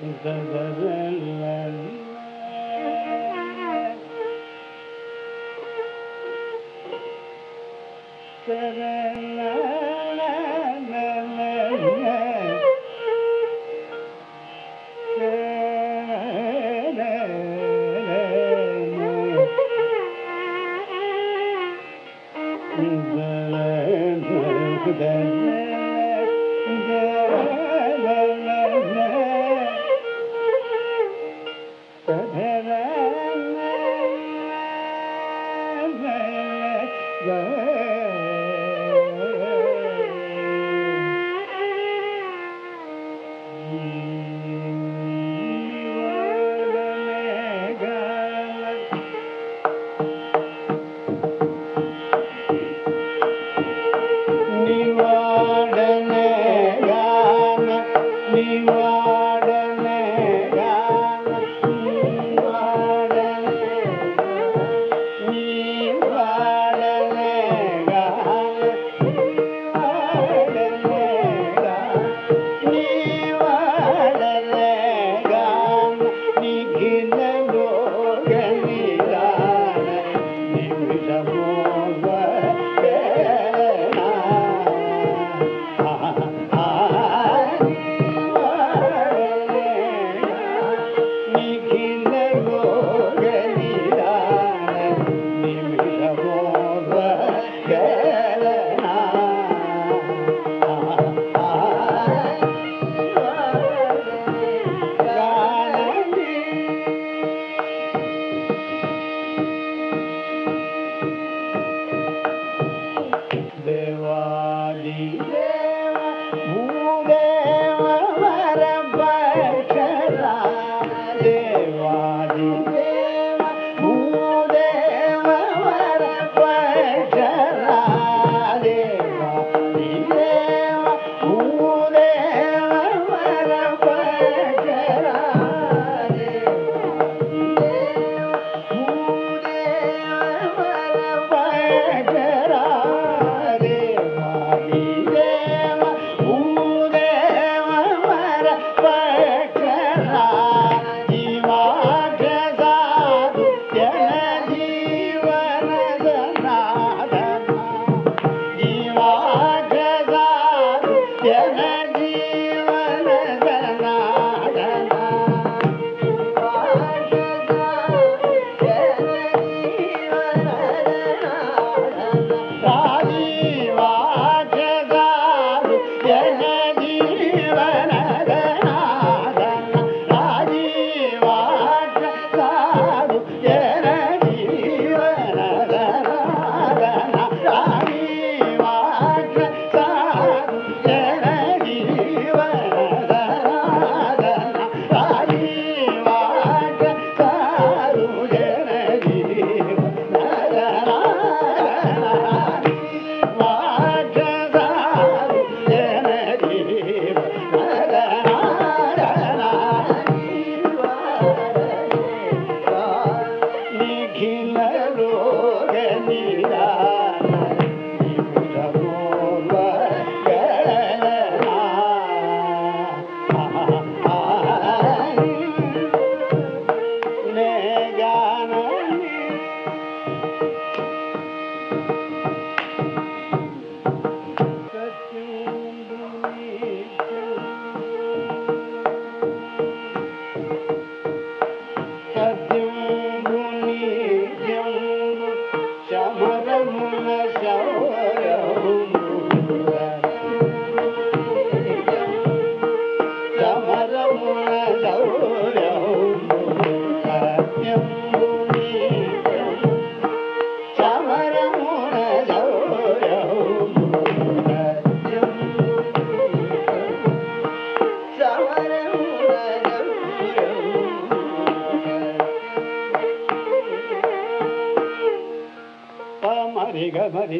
Da-da-da-la-la.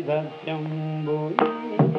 ಸತ್ಯಂಬುಯ